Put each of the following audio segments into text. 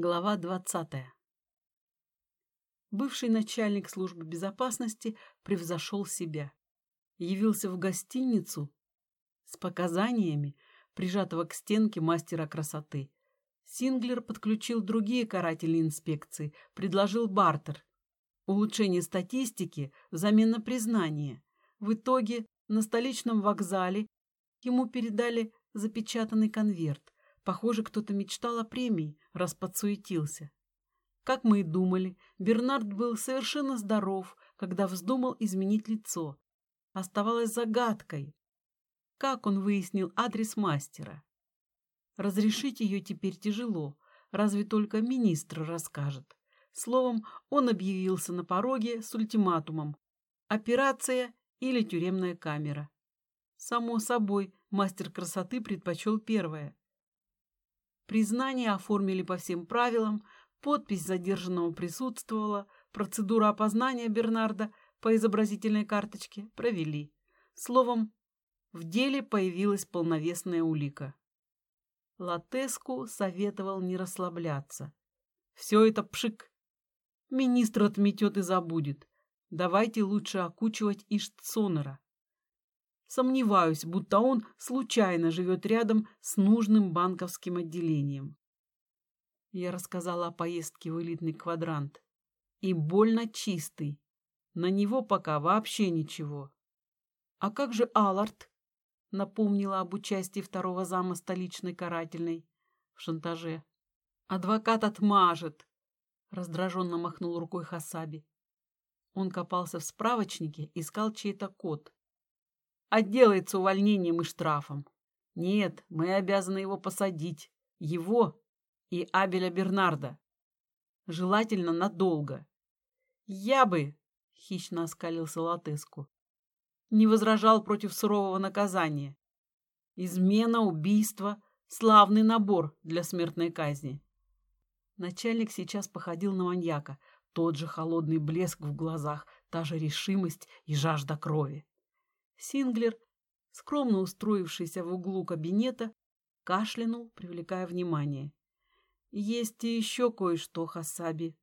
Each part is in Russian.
Глава двадцатая. Бывший начальник службы безопасности превзошел себя. Явился в гостиницу с показаниями прижатого к стенке мастера красоты. Синглер подключил другие карательные инспекции, предложил бартер. Улучшение статистики взамен на признание. В итоге на столичном вокзале ему передали запечатанный конверт. Похоже, кто-то мечтал о премии, раз подсуетился. Как мы и думали, Бернард был совершенно здоров, когда вздумал изменить лицо. Оставалось загадкой, как он выяснил адрес мастера. Разрешить ее теперь тяжело, разве только министр расскажет. Словом, он объявился на пороге с ультиматумом. Операция или тюремная камера. Само собой, мастер красоты предпочел первое. Признание оформили по всем правилам, подпись задержанного присутствовала, процедуру опознания Бернарда по изобразительной карточке провели. Словом, в деле появилась полновесная улика. Латеску советовал не расслабляться. Все это пшик. Министр отметет и забудет. Давайте лучше окучивать Иштсонера. Сомневаюсь, будто он случайно живет рядом с нужным банковским отделением. Я рассказала о поездке в элитный квадрант. И больно чистый. На него пока вообще ничего. А как же Аллард? Напомнила об участии второго зама столичной карательной в шантаже. Адвокат отмажет. Раздраженно махнул рукой Хасаби. Он копался в справочнике, искал чей-то код отделается увольнением и штрафом. Нет, мы обязаны его посадить. Его и Абеля Бернарда. Желательно надолго. Я бы, хищно оскалился Латеску, не возражал против сурового наказания. Измена, убийство — славный набор для смертной казни. Начальник сейчас походил на маньяка. Тот же холодный блеск в глазах, та же решимость и жажда крови. Синглер, скромно устроившийся в углу кабинета, кашлянул, привлекая внимание. Есть и еще кое-что, Хасаби.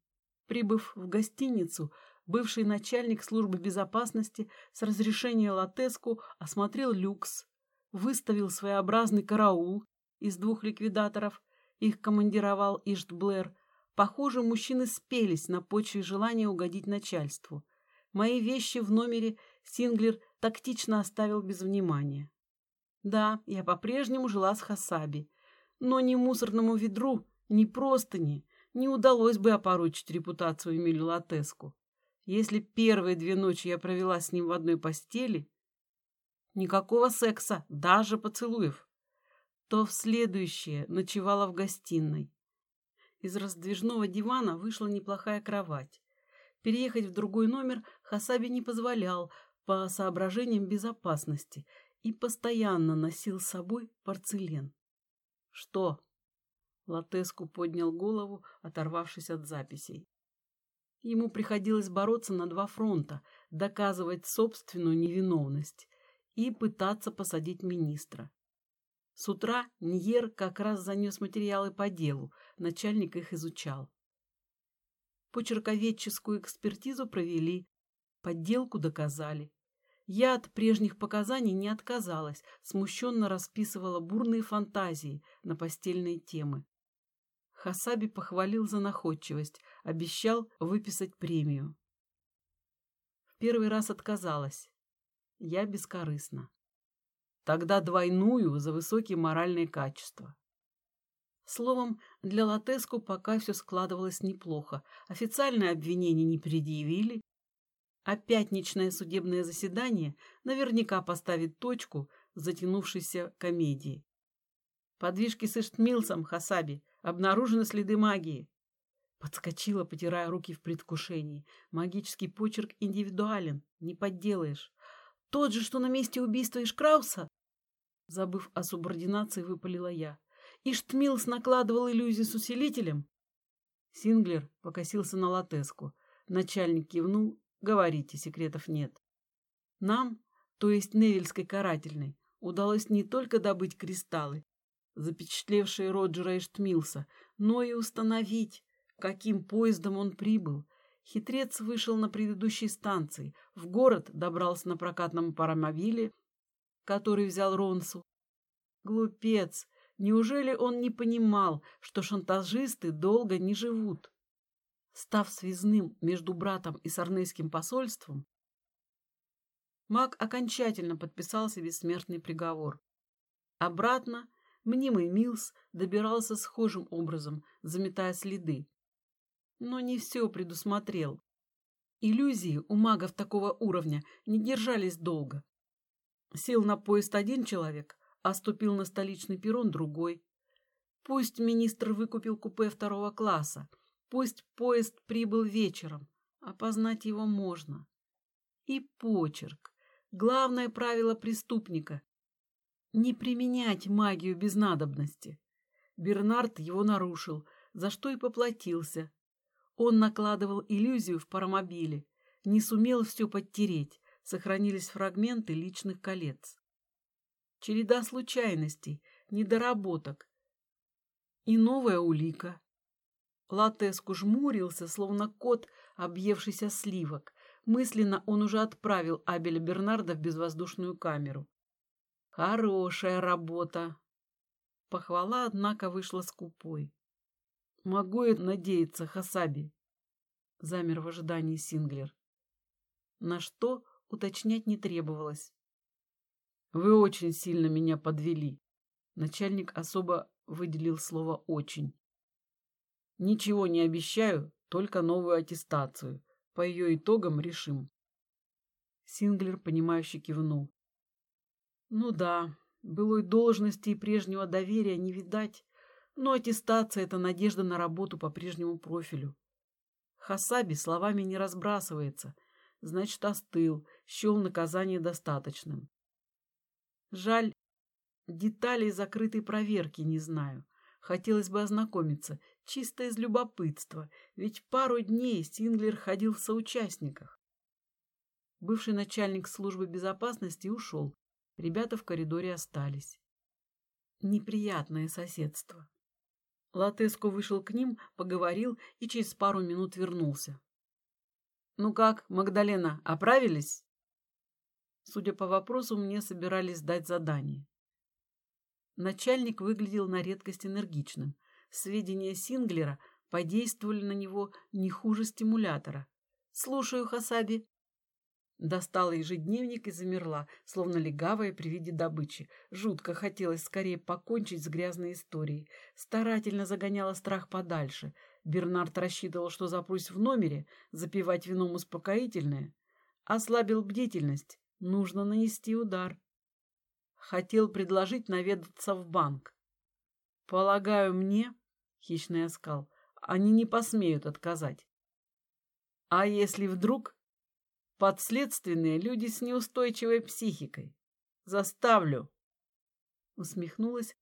Прибыв в гостиницу, бывший начальник службы безопасности с разрешения Латеску осмотрел люкс, выставил своеобразный караул из двух ликвидаторов, их командировал Ишт Блэр. Похоже, мужчины спелись на почве желания угодить начальству. Мои вещи в номере Синглер тактично оставил без внимания. Да, я по-прежнему жила с Хасаби, но ни мусорному ведру, ни простыни не удалось бы опорочить репутацию Эмилю Латеску. Если первые две ночи я провела с ним в одной постели, никакого секса, даже поцелуев, то в следующее ночевала в гостиной. Из раздвижного дивана вышла неплохая кровать. Переехать в другой номер Хасаби не позволял, по соображениям безопасности и постоянно носил с собой порцелен. «Что?» Латеску поднял голову, оторвавшись от записей. Ему приходилось бороться на два фронта, доказывать собственную невиновность и пытаться посадить министра. С утра Ньер как раз занес материалы по делу, начальник их изучал. Почерковедческую экспертизу провели, подделку доказали. Я от прежних показаний не отказалась, смущенно расписывала бурные фантазии на постельные темы. Хасаби похвалил за находчивость, обещал выписать премию. В первый раз отказалась. Я бескорыстна. Тогда двойную за высокие моральные качества. Словом, для Латеску пока все складывалось неплохо. Официальное обвинение не предъявили, а пятничное судебное заседание наверняка поставит точку в затянувшейся комедии. Подвижки с Иштмилсом, Хасаби, обнаружены следы магии. Подскочила, потирая руки в предвкушении. Магический почерк индивидуален, не подделаешь. Тот же, что на месте убийства Ишкрауса? Забыв о субординации, выпалила я. Иштмилс накладывал иллюзию с усилителем? Синглер покосился на латеску. Начальник кивнул Говорите, секретов нет. Нам, то есть Невельской карательной, удалось не только добыть кристаллы, запечатлевшие Роджера Эштмилса, но и установить, каким поездом он прибыл. Хитрец вышел на предыдущей станции, в город добрался на прокатном паромобиле, который взял Ронсу. Глупец! Неужели он не понимал, что шантажисты долго не живут? Став связным между братом и сарнейским посольством, маг окончательно подписал себе смертный приговор. Обратно мнимый Милс добирался схожим образом, заметая следы. Но не все предусмотрел. Иллюзии у магов такого уровня не держались долго. Сел на поезд один человек, а ступил на столичный перрон другой. Пусть министр выкупил купе второго класса, пусть поезд прибыл вечером, опознать его можно. И почерк. Главное правило преступника — не применять магию без надобности. Бернард его нарушил, за что и поплатился. Он накладывал иллюзию в паромобиле, не сумел все подтереть, сохранились фрагменты личных колец. Череда случайностей, недоработок и новая улика. Латеску жмурился, словно кот, объевшийся сливок. Мысленно он уже отправил Абеля Бернарда в безвоздушную камеру. Хорошая работа. Похвала, однако, вышла скупой. Могу я надеяться, Хасаби? Замер в ожидании Синглер. На что уточнять не требовалось. Вы очень сильно меня подвели. Начальник особо выделил слово «очень». Ничего не обещаю, только новую аттестацию. По ее итогам решим. Синглер, понимающе кивнул. Ну да, былой должности и прежнего доверия не видать, но аттестация — это надежда на работу по прежнему профилю. Хасаби словами не разбрасывается, значит, остыл, счел наказание достаточным. Жаль, деталей закрытой проверки не знаю. Хотелось бы ознакомиться, чисто из любопытства, ведь пару дней Синглер ходил в соучастниках. Бывший начальник службы безопасности ушел, ребята в коридоре остались. Неприятное соседство. Латеско вышел к ним, поговорил и через пару минут вернулся. «Ну как, Магдалена, оправились?» Судя по вопросу, мне собирались дать задание. Начальник выглядел на редкость энергичным. Сведения Синглера подействовали на него не хуже стимулятора. «Слушаю, Хасаби», Достала ежедневник и замерла, словно легавая при виде добычи. Жутко хотелось скорее покончить с грязной историей. Старательно загоняла страх подальше. Бернард рассчитывал, что запрусь в номере, запивать вином успокоительное. Ослабил бдительность. Нужно нанести удар. Хотел предложить наведаться в банк. «Полагаю, мне...» — хищный оскал. «Они не посмеют отказать». «А если вдруг...» Подследственные люди с неустойчивой психикой. Заставлю. Усмехнулась,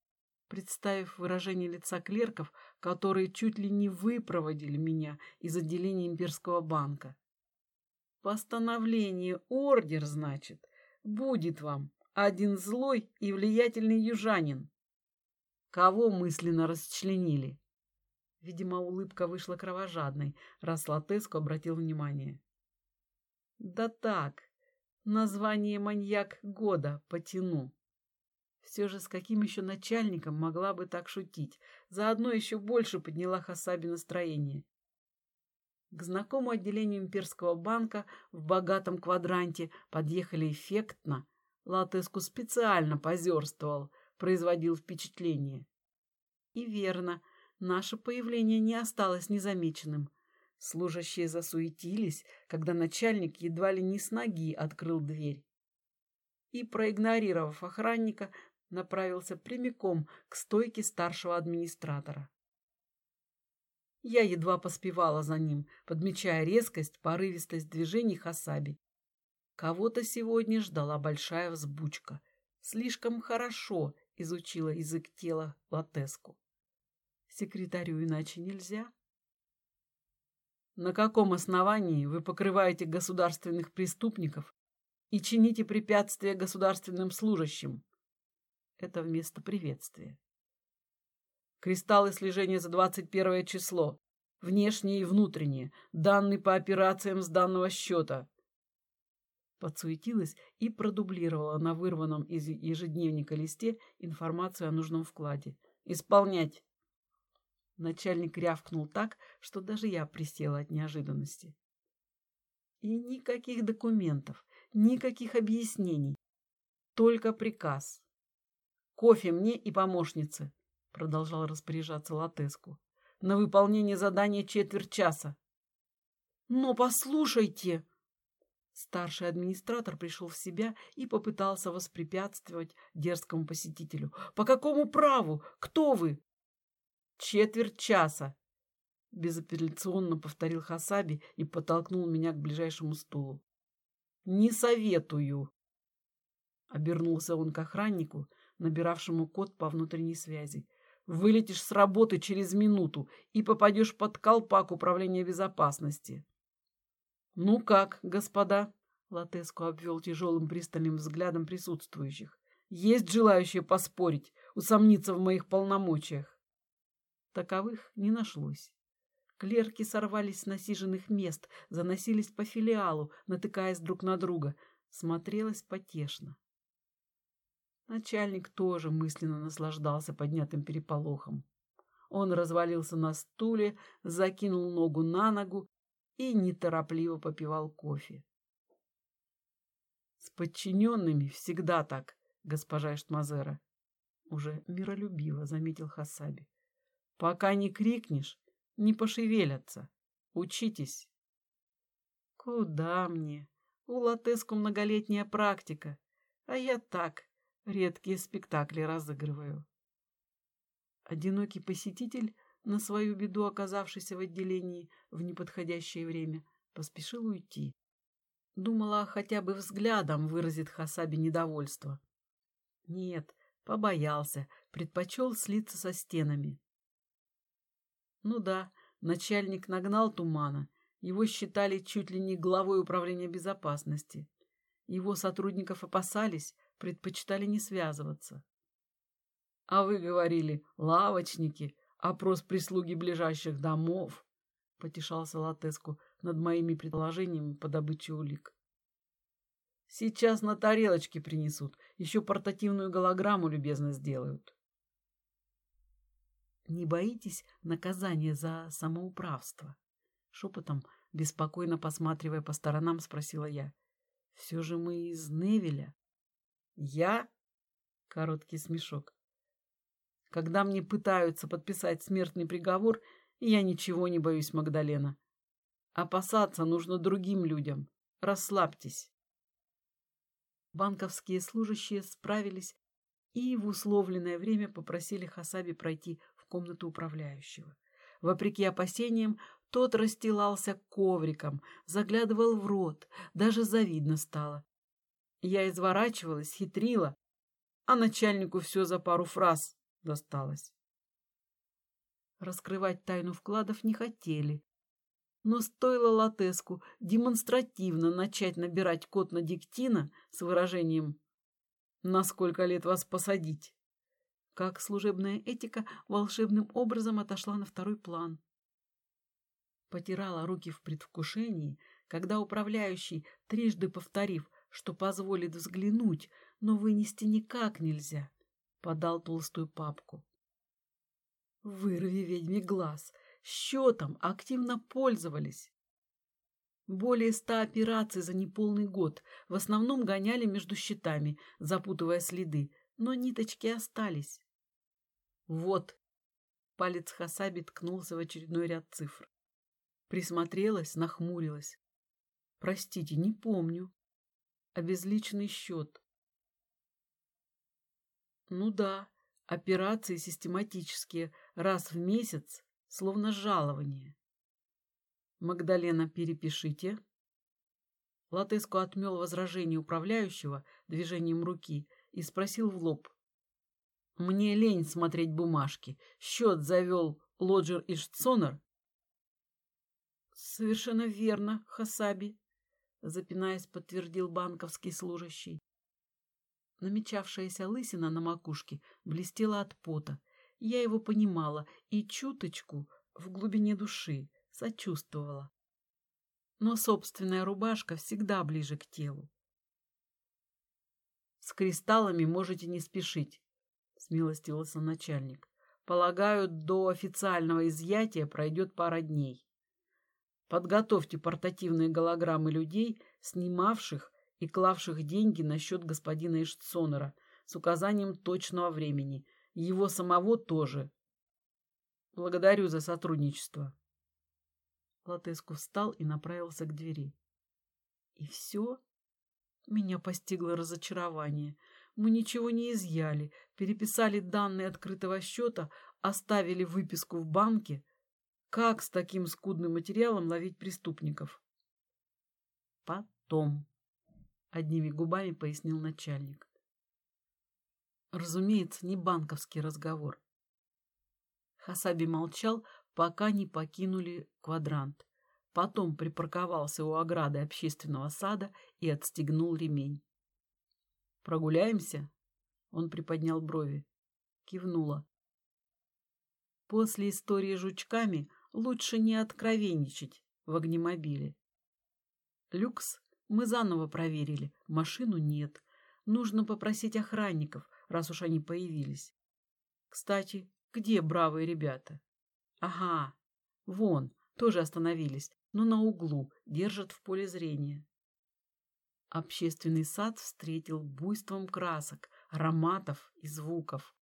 представив выражение лица клерков, которые чуть ли не выпроводили меня из отделения имперского банка. Постановление, ордер, значит, будет вам один злой и влиятельный южанин. Кого мысленно расчленили? Видимо, улыбка вышла кровожадной, раз Латеску обратил внимание. Да так, название маньяк года потяну. Все же с каким еще начальником могла бы так шутить? Заодно еще больше подняла Хасаби настроение. К знакомому отделению имперского банка в богатом квадранте подъехали эффектно. Латеску специально позерствовал, производил впечатление. И верно, наше появление не осталось незамеченным. Служащие засуетились, когда начальник едва ли не с ноги открыл дверь. И, проигнорировав охранника, направился прямиком к стойке старшего администратора. Я едва поспевала за ним, подмечая резкость, порывистость движений Хасаби. Кого-то сегодня ждала большая взбучка. Слишком хорошо изучила язык тела Латеску. Секретарю иначе нельзя. На каком основании вы покрываете государственных преступников и чините препятствия государственным служащим? Это вместо приветствия. Кристаллы слежения за 21 число. Внешние и внутренние. Данные по операциям с данного счета. Подсуетилась и продублировала на вырванном из ежедневника листе информацию о нужном вкладе. «Исполнять!» Начальник рявкнул так, что даже я присела от неожиданности. И никаких документов, никаких объяснений. Только приказ. «Кофе мне и помощнице», — продолжал распоряжаться Латеску. «На выполнение задания четверть часа». «Но послушайте!» Старший администратор пришел в себя и попытался воспрепятствовать дерзкому посетителю. «По какому праву? Кто вы?» «Четверть часа», — безапелляционно повторил Хасаби и подтолкнул меня к ближайшему стулу. «Не советую», — обернулся он к охраннику, набиравшему код по внутренней связи. «Вылетишь с работы через минуту и попадешь под колпак управления безопасности». «Ну как, господа?» — Латеску обвел тяжелым пристальным взглядом присутствующих. «Есть желающие поспорить, усомниться в моих полномочиях?» Таковых не нашлось. Клерки сорвались с насиженных мест, заносились по филиалу, натыкаясь друг на друга. Смотрелось потешно. Начальник тоже мысленно наслаждался поднятым переполохом. Он развалился на стуле, закинул ногу на ногу и неторопливо попивал кофе. С подчиненными всегда так, госпожа Эштмазера. Уже миролюбиво заметил Хасаби. Пока не крикнешь, не пошевелятся. Учитесь. Куда мне? У Латеску многолетняя практика, а я так, редкие спектакли разыгрываю. Одинокий посетитель, на свою беду оказавшийся в отделении в неподходящее время, поспешил уйти. Думала, хотя бы взглядом выразит Хасаби недовольство. Нет, побоялся, предпочел слиться со стенами. Ну да, начальник нагнал тумана. Его считали чуть ли не главой управления безопасности. Его сотрудников опасались, предпочитали не связываться. А вы говорили, лавочники, опрос прислуги ближайших домов, потешался Латеску над моими предположениями по добыче улик. Сейчас на тарелочке принесут, еще портативную голограмму любезно сделают. Не боитесь наказания за самоуправство? Шепотом, беспокойно посматривая по сторонам, спросила я. Все же мы из Невеля. Я? Короткий смешок. Когда мне пытаются подписать смертный приговор, я ничего не боюсь, Магдалена. Опасаться нужно другим людям. Расслабьтесь. Банковские служащие справились и в условленное время попросили Хасаби пройти комнату управляющего. Вопреки опасениям, тот расстилался ковриком, заглядывал в рот, даже завидно стало. Я изворачивалась, хитрила, а начальнику все за пару фраз досталось. Раскрывать тайну вкладов не хотели. Но стоило Латеску демонстративно начать набирать код на диктина с выражением «На сколько лет вас посадить?» как служебная этика волшебным образом отошла на второй план. Потирала руки в предвкушении, когда управляющий, трижды повторив, что позволит взглянуть, но вынести никак нельзя, подал толстую папку. Вырви ведьме глаз, счетом активно пользовались. Более ста операций за неполный год в основном гоняли между счетами, запутывая следы, но ниточки остались. Вот. Палец Хасаби ткнулся в очередной ряд цифр. Присмотрелась, нахмурилась. Простите, не помню. Обезличенный счет. Ну да, операции систематические, раз в месяц, словно жалование. Магдалена, перепишите. Латеску отмел возражение управляющего движением руки и спросил в лоб. Мне лень смотреть бумажки. Счет завел Лоджер Иштсонер. Совершенно верно, Хасаби, запинаясь, подтвердил банковский служащий. Намечавшаяся лысина на макушке блестела от пота. я его понимала и чуточку в глубине души сочувствовала. Но собственная рубашка всегда ближе к телу. «С кристаллами можете не спешить», — смилостивился начальник. «Полагаю, до официального изъятия пройдет пара дней. Подготовьте портативные голограммы людей, снимавших и клавших деньги на счет господина Иштсонера с указанием точного времени. Его самого тоже. Благодарю за сотрудничество. Латеску встал и направился к двери. И все? Меня постигло разочарование. Мы ничего не изъяли, переписали данные открытого счета, оставили выписку в банке. Как с таким скудным материалом ловить преступников? Потом, одними губами пояснил начальник. Разумеется, не банковский разговор. Хасаби молчал, пока не покинули квадрант. Потом припарковался у ограды общественного сада и отстегнул ремень. «Прогуляемся?» Он приподнял брови. Кивнула. После истории с жучками лучше не откровенничать в огнемобиле. Люкс мы заново проверили. Машину нет. Нужно попросить охранников, раз уж они появились. Кстати, где бравые ребята? Ага, вон, тоже остановились, но на углу, держат в поле зрения. Общественный сад встретил буйством красок, ароматов и звуков.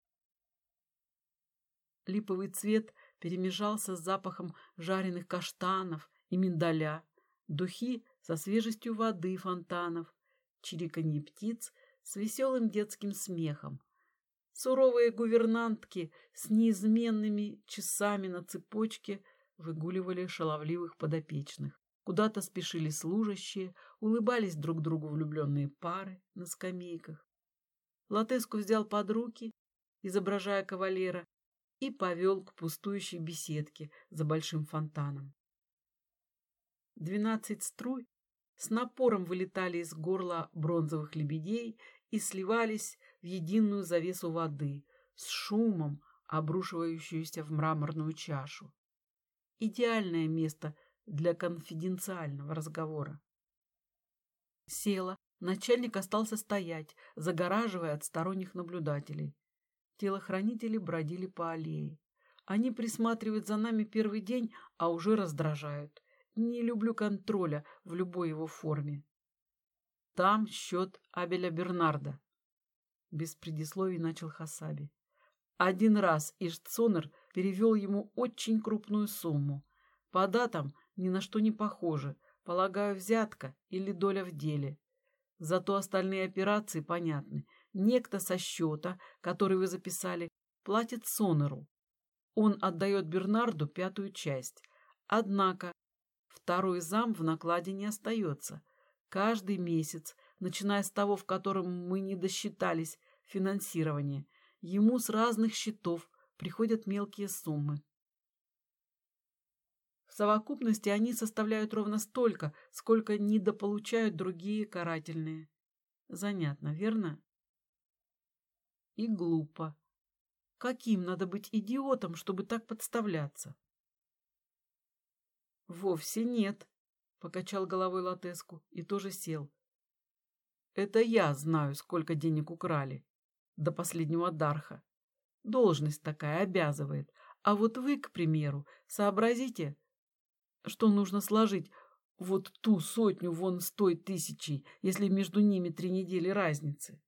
Липовый цвет перемежался с запахом жареных каштанов и миндаля, духи со свежестью воды фонтанов, чириканье птиц с веселым детским смехом. Суровые гувернантки с неизменными часами на цепочке выгуливали шаловливых подопечных. Куда-то спешили служащие, улыбались друг другу влюбленные пары на скамейках. Латеску взял под руки, изображая кавалера, и повел к пустующей беседке за большим фонтаном. Двенадцать струй с напором вылетали из горла бронзовых лебедей и сливались в единую завесу воды с шумом, обрушивающуюся в мраморную чашу. Идеальное место для конфиденциального разговора. Села, начальник остался стоять, загораживая от сторонних наблюдателей. Телохранители бродили по аллее. Они присматривают за нами первый день, а уже раздражают. Не люблю контроля в любой его форме. Там счет Абеля Бернарда. Без предисловий начал Хасаби. Один раз Иштцонер перевел ему очень крупную сумму. По датам ни на что не похоже. Полагаю, взятка или доля в деле. Зато остальные операции понятны. Некто со счета, который вы записали, платит Сонеру. Он отдает Бернарду пятую часть. Однако Второй зам в накладе не остается. Каждый месяц, начиная с того, в котором мы не досчитались финансирования, ему с разных счетов приходят мелкие суммы. В совокупности они составляют ровно столько, сколько недополучают другие карательные. Занятно, верно? И глупо. Каким надо быть идиотом, чтобы так подставляться? Вовсе нет, покачал головой Латеску и тоже сел. Это я знаю, сколько денег украли. До последнего дарха. Должность такая обязывает. А вот вы, к примеру, сообразите, что нужно сложить вот ту сотню вон с той тысячей, если между ними три недели разницы.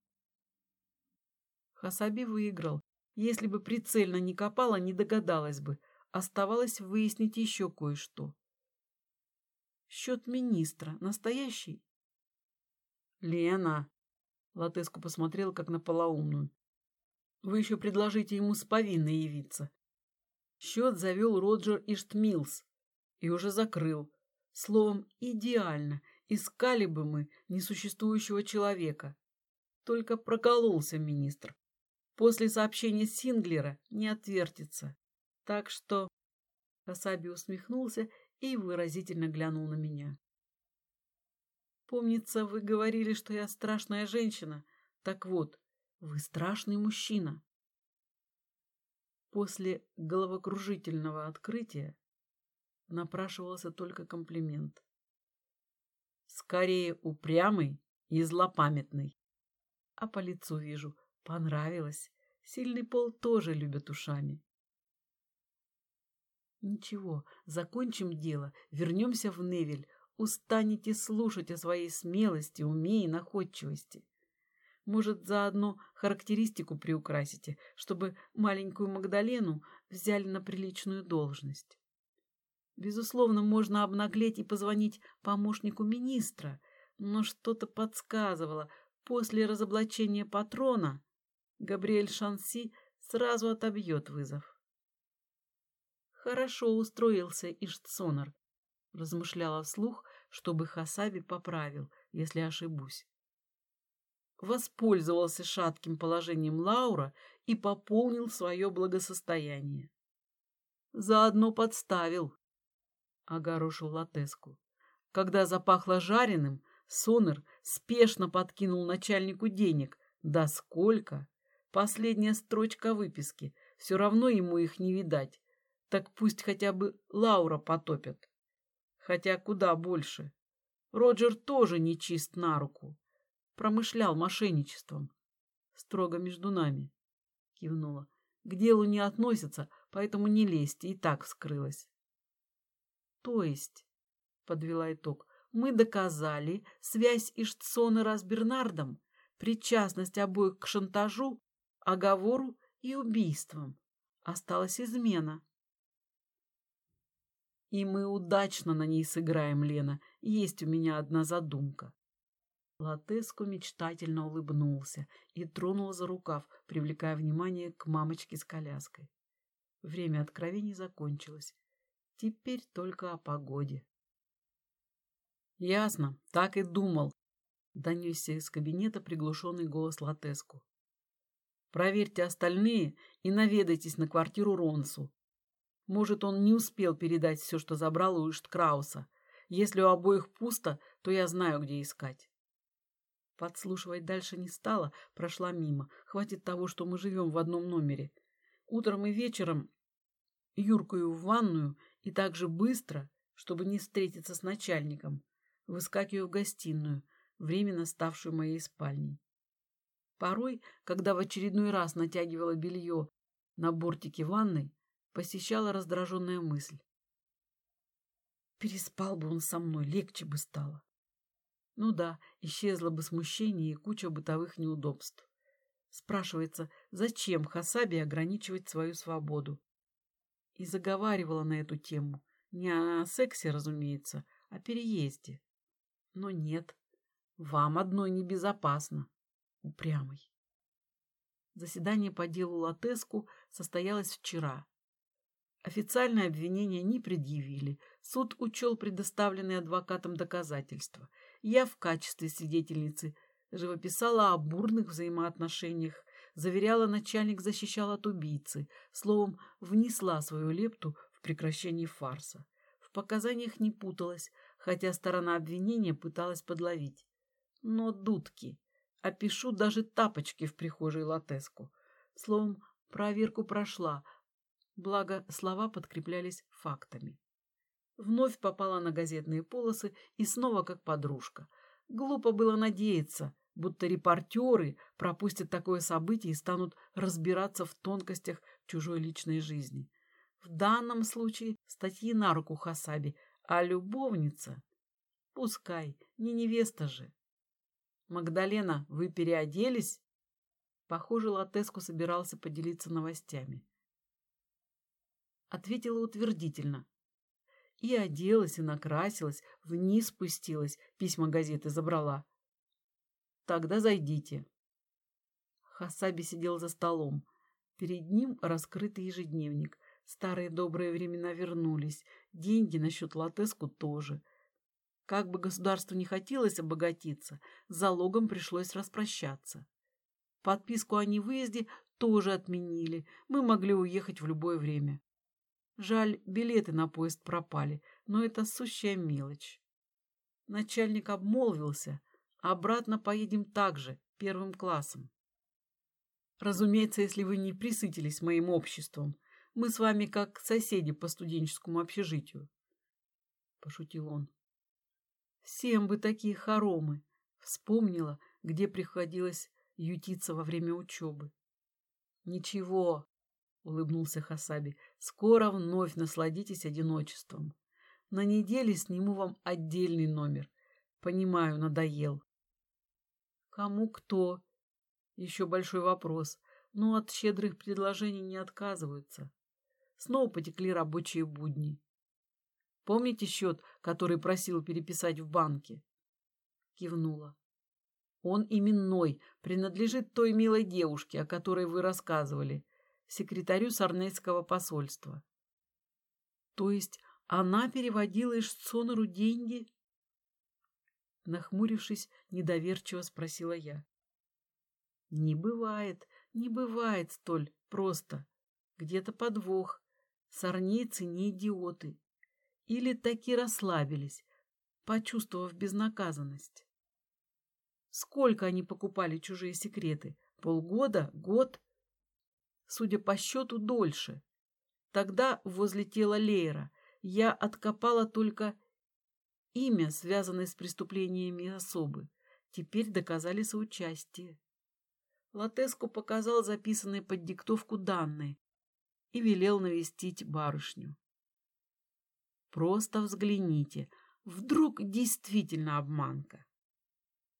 Хасаби выиграл. Если бы прицельно не копала, не догадалась бы. Оставалось выяснить еще кое-что. Счет министра настоящий? Лена. Латеску посмотрел, как на полоумную. Вы еще предложите ему с повинной явиться. Счет завел Роджер Иштмилс и уже закрыл. Словом, идеально. Искали бы мы несуществующего человека. Только прокололся министр. После сообщения Синглера не отвертится. Так что... Касаби усмехнулся и выразительно глянул на меня. «Помнится, вы говорили, что я страшная женщина. Так вот, вы страшный мужчина». После головокружительного открытия напрашивался только комплимент. Скорее упрямый и злопамятный. А по лицу вижу, понравилось. Сильный пол тоже любят ушами. Ничего, закончим дело, вернемся в Невель. Устанете слушать о своей смелости, уме и находчивости. Может, заодно характеристику приукрасите, чтобы маленькую Магдалену взяли на приличную должность. Безусловно, можно обнаглеть и позвонить помощнику министра, но что-то подсказывало. После разоблачения патрона Габриэль Шанси сразу отобьет вызов. «Хорошо устроился Иштсонер», — размышляла вслух, чтобы Хасаби поправил, если ошибусь воспользовался шатким положением Лаура и пополнил свое благосостояние. Заодно подставил, — огорошил Латеску. Когда запахло жареным, Сонер спешно подкинул начальнику денег. Да сколько! Последняя строчка выписки. Все равно ему их не видать. Так пусть хотя бы Лаура потопят. Хотя куда больше. Роджер тоже не чист на руку промышлял мошенничеством. Строго между нами. Кивнула. К делу не относится, поэтому не лезьте, и так вскрылась. То есть, подвела итог, мы доказали связь Иштсонера с Бернардом, причастность обоих к шантажу, оговору и убийствам. Осталась измена. И мы удачно на ней сыграем, Лена. Есть у меня одна задумка. Латеску мечтательно улыбнулся и тронул за рукав, привлекая внимание к мамочке с коляской. Время откровений закончилось. Теперь только о погоде. «Ясно, так и думал», — донесся из кабинета приглушенный голос Латеску. «Проверьте остальные и наведайтесь на квартиру Ронсу. Может, он не успел передать все, что забрал у Ишткрауса. Если у обоих пусто, то я знаю, где искать». Подслушивать дальше не стала, прошла мимо. Хватит того, что мы живем в одном номере. Утром и вечером юркаю в ванную и так же быстро, чтобы не встретиться с начальником, выскакиваю в гостиную, временно ставшую моей спальней. Порой, когда в очередной раз натягивала белье на бортике ванной, посещала раздраженная мысль. Переспал бы он со мной, легче бы стало. Ну да, исчезло бы смущение и куча бытовых неудобств. Спрашивается, зачем Хасаби ограничивать свою свободу? И заговаривала на эту тему. Не о сексе, разумеется, а о переезде. Но нет, вам одной небезопасно. Упрямый. Заседание по делу Латеску состоялось вчера. Официальное обвинение не предъявили. Суд учел предоставленные адвокатом доказательства – я в качестве свидетельницы живописала о бурных взаимоотношениях, заверяла, начальник защищал от убийцы, словом, внесла свою лепту в прекращение фарса. В показаниях не путалась, хотя сторона обвинения пыталась подловить. Но дудки. Опишу даже тапочки в прихожей латеску. Словом, проверку прошла, благо слова подкреплялись фактами. Вновь попала на газетные полосы и снова как подружка. Глупо было надеяться, будто репортеры пропустят такое событие и станут разбираться в тонкостях чужой личной жизни. В данном случае статьи на руку Хасаби, а любовница... Пускай, не невеста же. «Магдалена, вы переоделись?» Похоже, Латеску собирался поделиться новостями. Ответила утвердительно, и оделась, и накрасилась, вниз спустилась, письма газеты забрала. Тогда зайдите. Хасаби сидел за столом. Перед ним раскрытый ежедневник. Старые добрые времена вернулись. Деньги на счет Латеску тоже. Как бы государству не хотелось обогатиться, залогом пришлось распрощаться. Подписку о невыезде тоже отменили. Мы могли уехать в любое время. Жаль, билеты на поезд пропали, но это сущая мелочь. Начальник обмолвился, обратно поедем также, первым классом. Разумеется, если вы не присытились моим обществом. Мы с вами как соседи по студенческому общежитию. Пошутил он. Всем бы такие хоромы. Вспомнила, где приходилось ютиться во время учебы. Ничего, улыбнулся Хасаби, скоро вновь насладитесь одиночеством. На неделе сниму вам отдельный номер. Понимаю, надоел. Кому кто? Еще большой вопрос, но от щедрых предложений не отказываются. Снова потекли рабочие будни. Помните счет, который просил переписать в банке? Кивнула. Он именной, принадлежит той милой девушке, о которой вы рассказывали, секретарю Сарнейского посольства. То есть она переводила Ишцонору деньги? Нахмурившись, недоверчиво спросила я. Не бывает, не бывает столь просто. Где-то подвох. Сорнейцы не идиоты. Или таки расслабились, почувствовав безнаказанность. Сколько они покупали чужие секреты? Полгода? Год? Судя по счету, дольше. Тогда возле тела Лейра я откопала только имя, связанное с преступлениями особы. Теперь доказали соучастие. Латеску показал записанные под диктовку данные и велел навестить барышню. Просто взгляните, вдруг действительно обманка.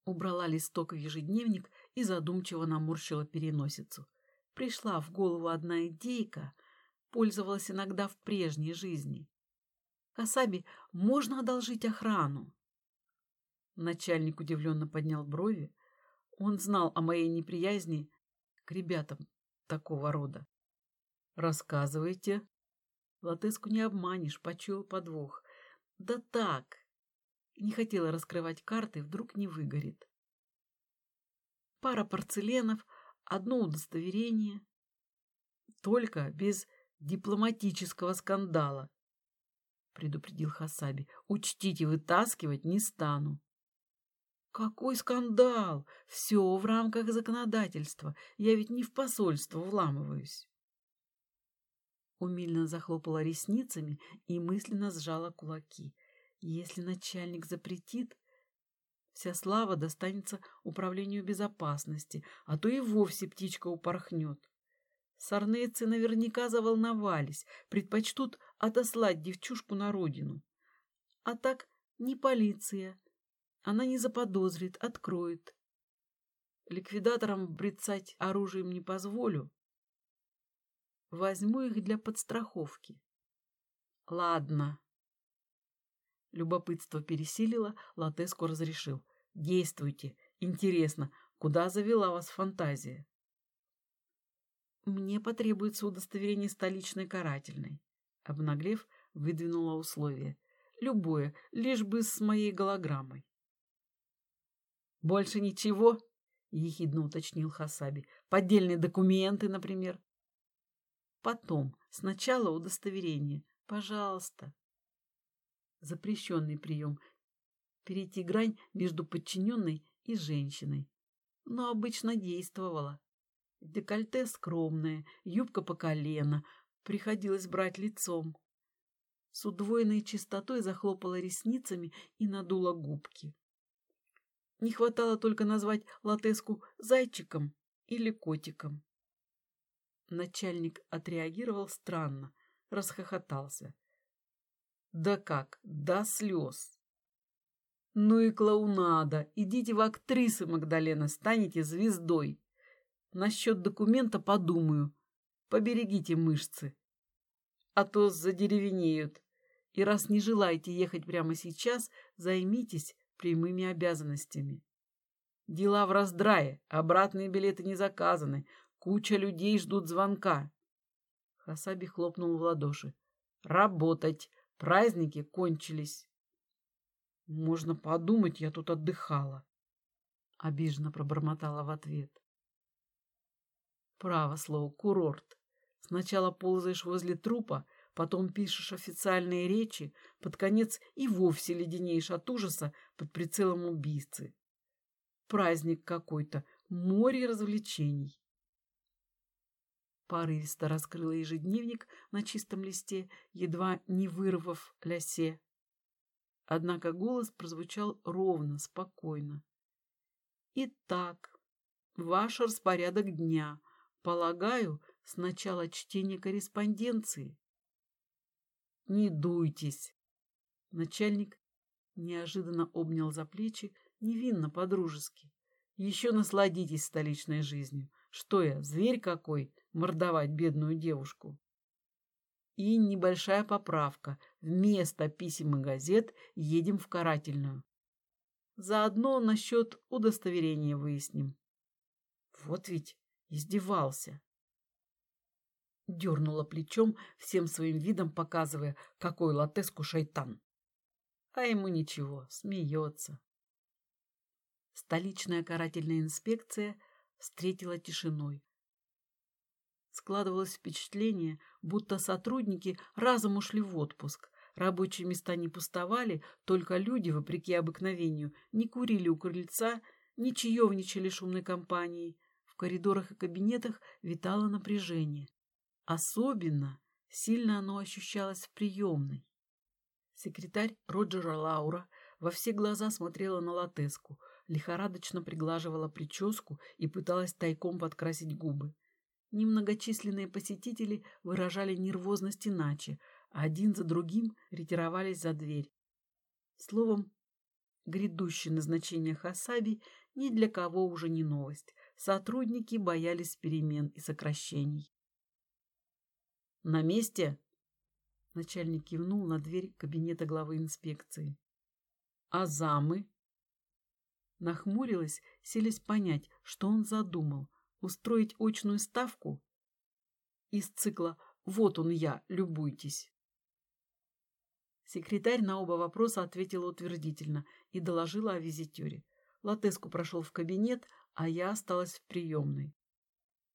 Убрала листок в ежедневник и задумчиво наморщила переносицу. Пришла в голову одна идейка, пользовалась иногда в прежней жизни. Хасаби, можно одолжить охрану? Начальник удивленно поднял брови. Он знал о моей неприязни к ребятам такого рода. Рассказывайте. Латеску не обманешь, почуял подвох. Да так. Не хотела раскрывать карты, вдруг не выгорит. Пара порцеленов, одно удостоверение. Только без дипломатического скандала, предупредил Хасаби. Учтите, вытаскивать не стану. Какой скандал! Все в рамках законодательства. Я ведь не в посольство вламываюсь. Умильно захлопала ресницами и мысленно сжала кулаки. Если начальник запретит, вся слава достанется управлению безопасности, а то и вовсе птичка упорхнет. Сарнейцы наверняка заволновались, предпочтут отослать девчушку на родину. А так не полиция. Она не заподозрит, откроет. Ликвидаторам брецать оружием не позволю. Возьму их для подстраховки. Ладно. Любопытство пересилило, Латеско разрешил. Действуйте. Интересно, куда завела вас фантазия? Мне потребуется удостоверение столичной карательной. Обнаглев, выдвинула условие. Любое, лишь бы с моей голограммой. Больше ничего? Ехидно уточнил Хасаби. Поддельные документы, например. Потом. Сначала удостоверение. Пожалуйста. Запрещенный прием. Перейти грань между подчиненной и женщиной. Но обычно действовала. Декольте скромное, юбка по колено, приходилось брать лицом. С удвоенной чистотой захлопала ресницами и надула губки. Не хватало только назвать латеску зайчиком или котиком. Начальник отреагировал странно, расхохотался. Да как, до слез. Ну и клоунада, идите в актрисы, Магдалена, станете звездой. Насчет документа подумаю. Поберегите мышцы. А то задеревенеют. И раз не желаете ехать прямо сейчас, займитесь прямыми обязанностями. Дела в раздрае, обратные билеты не заказаны, куча людей ждут звонка. Хасаби хлопнул в ладоши. Работать, праздники кончились. Можно подумать, я тут отдыхала. Обиженно пробормотала в ответ. Право слово, курорт. Сначала ползаешь возле трупа, потом пишешь официальные речи, под конец и вовсе леденеешь от ужаса под прицелом убийцы. Праздник какой-то, море развлечений. Порывисто раскрыла ежедневник на чистом листе, едва не вырвав лясе. Однако голос прозвучал ровно, спокойно. «Итак, ваш распорядок дня. Полагаю, сначала чтение корреспонденции». «Не дуйтесь!» Начальник неожиданно обнял за плечи, невинно, по-дружески. «Еще насладитесь столичной жизнью. Что я, зверь какой, мордовать бедную девушку?» И небольшая поправка. Вместо писем и газет едем в карательную. Заодно насчет удостоверения выясним. Вот ведь издевался. Дернула плечом, всем своим видом показывая, какой латеску шайтан. А ему ничего, смеется. Столичная карательная инспекция встретила тишиной. Складывалось впечатление, будто сотрудники разом ушли в отпуск. Рабочие места не пустовали, только люди, вопреки обыкновению, не курили у крыльца, не чаевничали шумной компанией. В коридорах и кабинетах витало напряжение. Особенно сильно оно ощущалось в приемной. Секретарь Роджера Лаура во все глаза смотрела на латеску, лихорадочно приглаживала прическу и пыталась тайком подкрасить губы. Немногочисленные посетители выражали нервозность иначе, а один за другим ретировались за дверь. Словом, грядущее назначение Хасаби ни для кого уже не новость. Сотрудники боялись перемен и сокращений. «На месте?» Начальник кивнул на дверь кабинета главы инспекции. «А замы?» Нахмурилась, селись понять, что он задумал, устроить очную ставку из цикла «Вот он я, любуйтесь». Секретарь на оба вопроса ответила утвердительно и доложила о визитере. Латеску прошел в кабинет, а я осталась в приемной.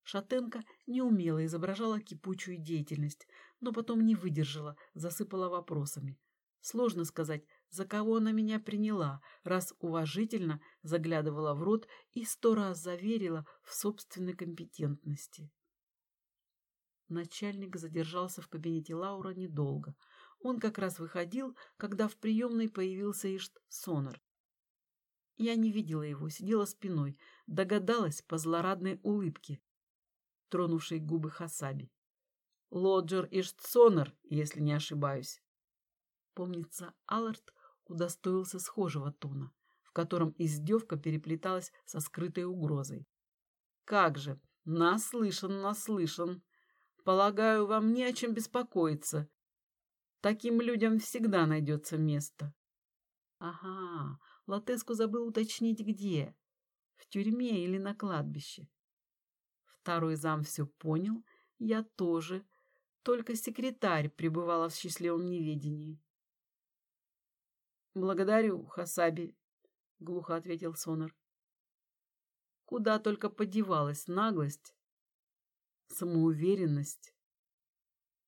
Шатенко неумело изображала кипучую деятельность, но потом не выдержала, засыпала вопросами. Сложно сказать, за кого она меня приняла, раз уважительно заглядывала в рот и сто раз заверила в собственной компетентности. Начальник задержался в кабинете Лаура недолго. Он как раз выходил, когда в приемной появился Ишт Сонор. Я не видела его, сидела спиной, догадалась по злорадной улыбке, тронувшей губы Хасаби. Лоджер Ишт Сонор, если не ошибаюсь. Помнится, Аллард удостоился схожего тона, в котором издевка переплеталась со скрытой угрозой. «Как же! Наслышан, наслышан! Полагаю, вам не о чем беспокоиться. Таким людям всегда найдется место». «Ага, Латеску забыл уточнить, где. В тюрьме или на кладбище». Второй зам все понял, я тоже, только секретарь пребывала в счастливом неведении. «Благодарю, Хасаби», — глухо ответил Сонор. Куда только подевалась наглость, самоуверенность.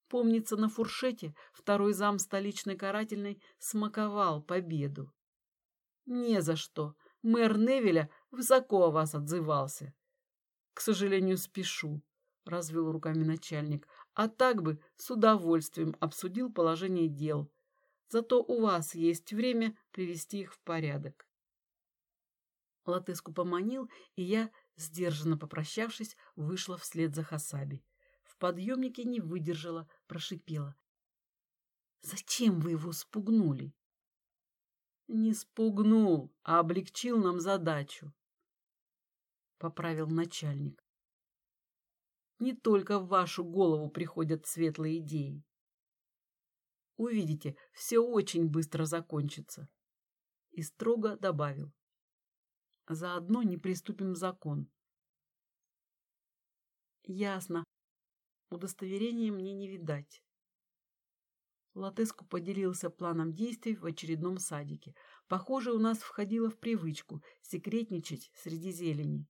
Помнится, на фуршете второй зам столичной карательной смаковал победу. Не за что. Мэр Невеля высоко о вас отзывался. К сожалению, спешу, — развел руками начальник. А так бы с удовольствием обсудил положение дел. Зато у вас есть время привести их в порядок. Латыску поманил, и я, сдержанно попрощавшись, вышла вслед за Хасаби. В подъемнике не выдержала, прошипела. «Зачем вы его спугнули?» «Не спугнул, а облегчил нам задачу», — поправил начальник. «Не только в вашу голову приходят светлые идеи. Увидите, все очень быстро закончится. И строго добавил. Заодно не приступим закон. Ясно. Удостоверения мне не видать. Латеску поделился планом действий в очередном садике. Похоже, у нас входило в привычку секретничать среди зелени.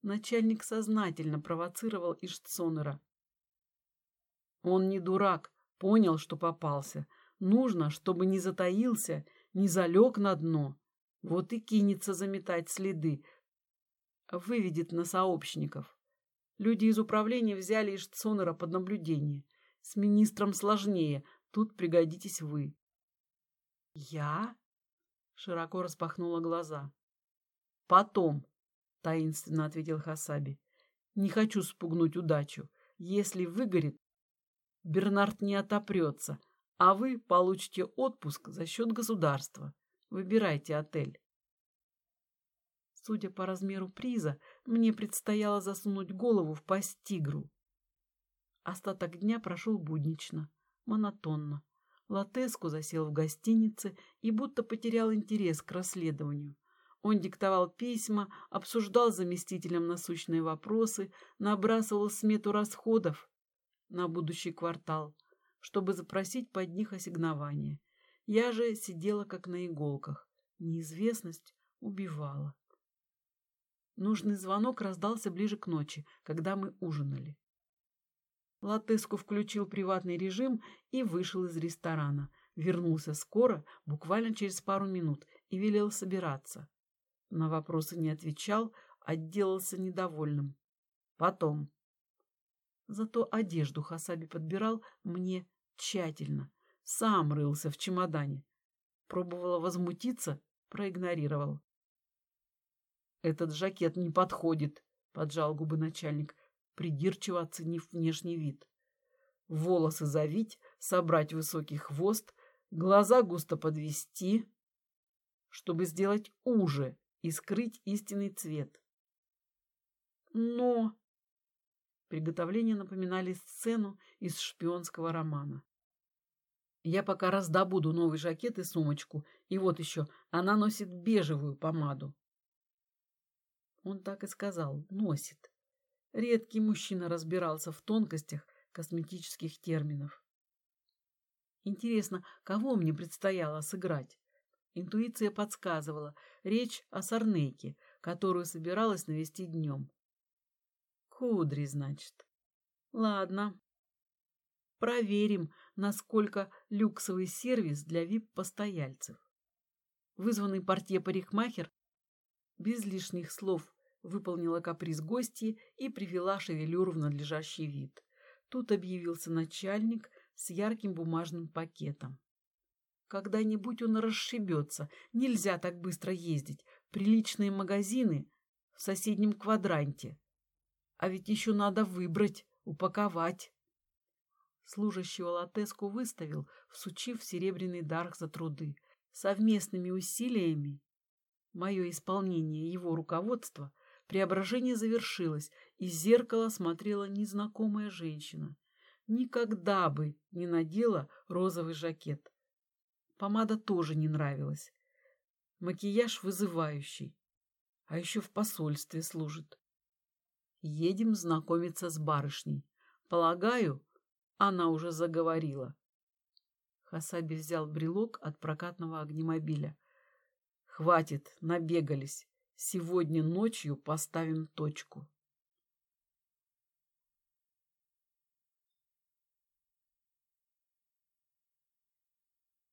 Начальник сознательно провоцировал Иштсонера. Он не дурак, Понял, что попался. Нужно, чтобы не затаился, не залег на дно. Вот и кинется заметать следы. Выведет на сообщников. Люди из управления взяли Иштсонера под наблюдение. С министром сложнее, тут пригодитесь вы. Я? Широко распахнула глаза. Потом, таинственно ответил Хасаби. Не хочу спугнуть удачу. Если выгорит, Бернард не отопрется, а вы получите отпуск за счет государства. Выбирайте отель. Судя по размеру приза, мне предстояло засунуть голову в пасть тигру. Остаток дня прошел буднично, монотонно. Латеску засел в гостинице и будто потерял интерес к расследованию. Он диктовал письма, обсуждал с заместителем насущные вопросы, набрасывал смету расходов на будущий квартал, чтобы запросить под них ассигнования. Я же сидела как на иголках. Неизвестность убивала. Нужный звонок раздался ближе к ночи, когда мы ужинали. Латеску включил приватный режим и вышел из ресторана. Вернулся скоро, буквально через пару минут, и велел собираться. На вопросы не отвечал, отделался недовольным. Потом. Зато одежду Хасаби подбирал мне тщательно. Сам рылся в чемодане. Пробовала возмутиться, проигнорировал. «Этот жакет не подходит», — поджал губы начальник, придирчиво оценив внешний вид. «Волосы завить, собрать высокий хвост, глаза густо подвести, чтобы сделать уже и скрыть истинный цвет. Но приготовления напоминали сцену из шпионского романа. Я пока раздобуду новый жакет и сумочку, и вот еще, она носит бежевую помаду. Он так и сказал, носит. Редкий мужчина разбирался в тонкостях косметических терминов. Интересно, кого мне предстояло сыграть? Интуиция подсказывала. Речь о Сарнейке, которую собиралась навести днем. Кудри, значит. Ладно. Проверим, насколько люксовый сервис для вип-постояльцев. Вызванный портье-парикмахер без лишних слов выполнила каприз гостьи и привела шевелюру в надлежащий вид. Тут объявился начальник с ярким бумажным пакетом. Когда-нибудь он расшибется, нельзя так быстро ездить. Приличные магазины в соседнем квадранте. А ведь еще надо выбрать, упаковать. Служащего Латеску выставил, всучив серебряный дар за труды. Совместными усилиями мое исполнение его руководства, преображение завершилось, из зеркала смотрела незнакомая женщина. Никогда бы не надела розовый жакет. Помада тоже не нравилась. Макияж вызывающий. А еще в посольстве служит. Едем знакомиться с барышней. Полагаю, она уже заговорила. Хасаби взял брелок от прокатного огнемобиля. Хватит, набегались. Сегодня ночью поставим точку.